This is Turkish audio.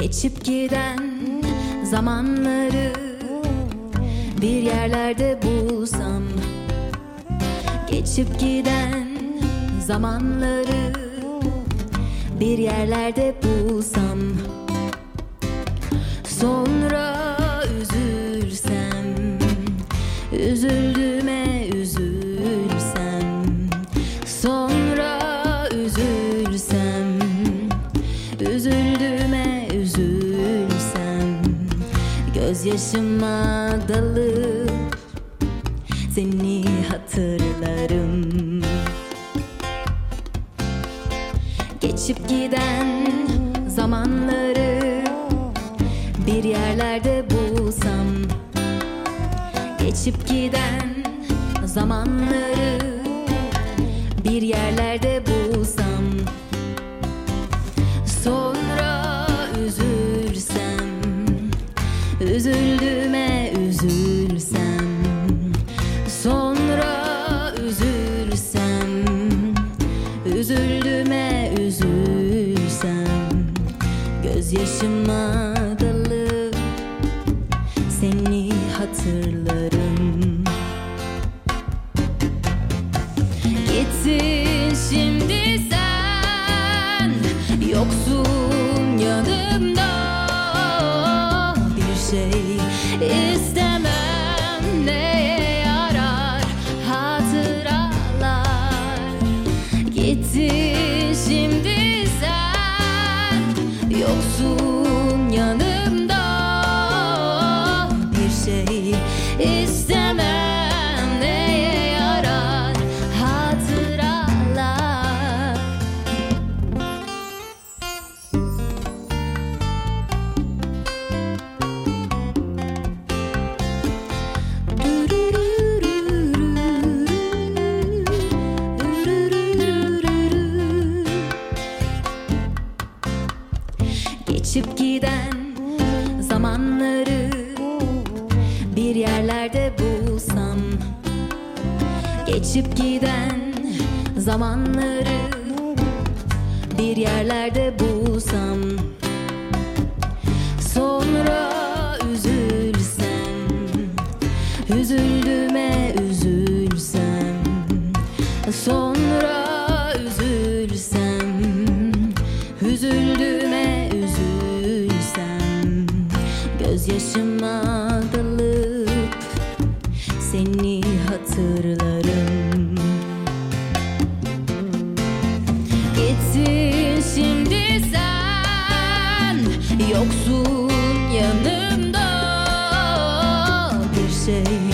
Geçip giden zamanları bir yerlerde bulsam Geçip giden zamanları bir yerlerde bulsam Sonra üzülsem Üzüldüğüme Gözyaşıma dalıp Seni hatırlarım. Geçip giden zamanları bir yerlerde bulsam. Geçip giden zamanları bir yerlerde bulsam Üzüldüğüme üzülsem Sonra üzülsem Üzüldüğüme üzülsem Gözyaşıma dalıp Seni hatırlarım Yoksun Geçip giden zamanları bir yerlerde bulsam Geçip giden zamanları bir yerlerde bulsam Sonra üzülsem Üzüldüğüme üzülsem Sonra üzülsem Üzüldüğüme gözyaşıma dalıp seni hatırlarım. Gittin şimdi sen yoksun yanımda. Bir şey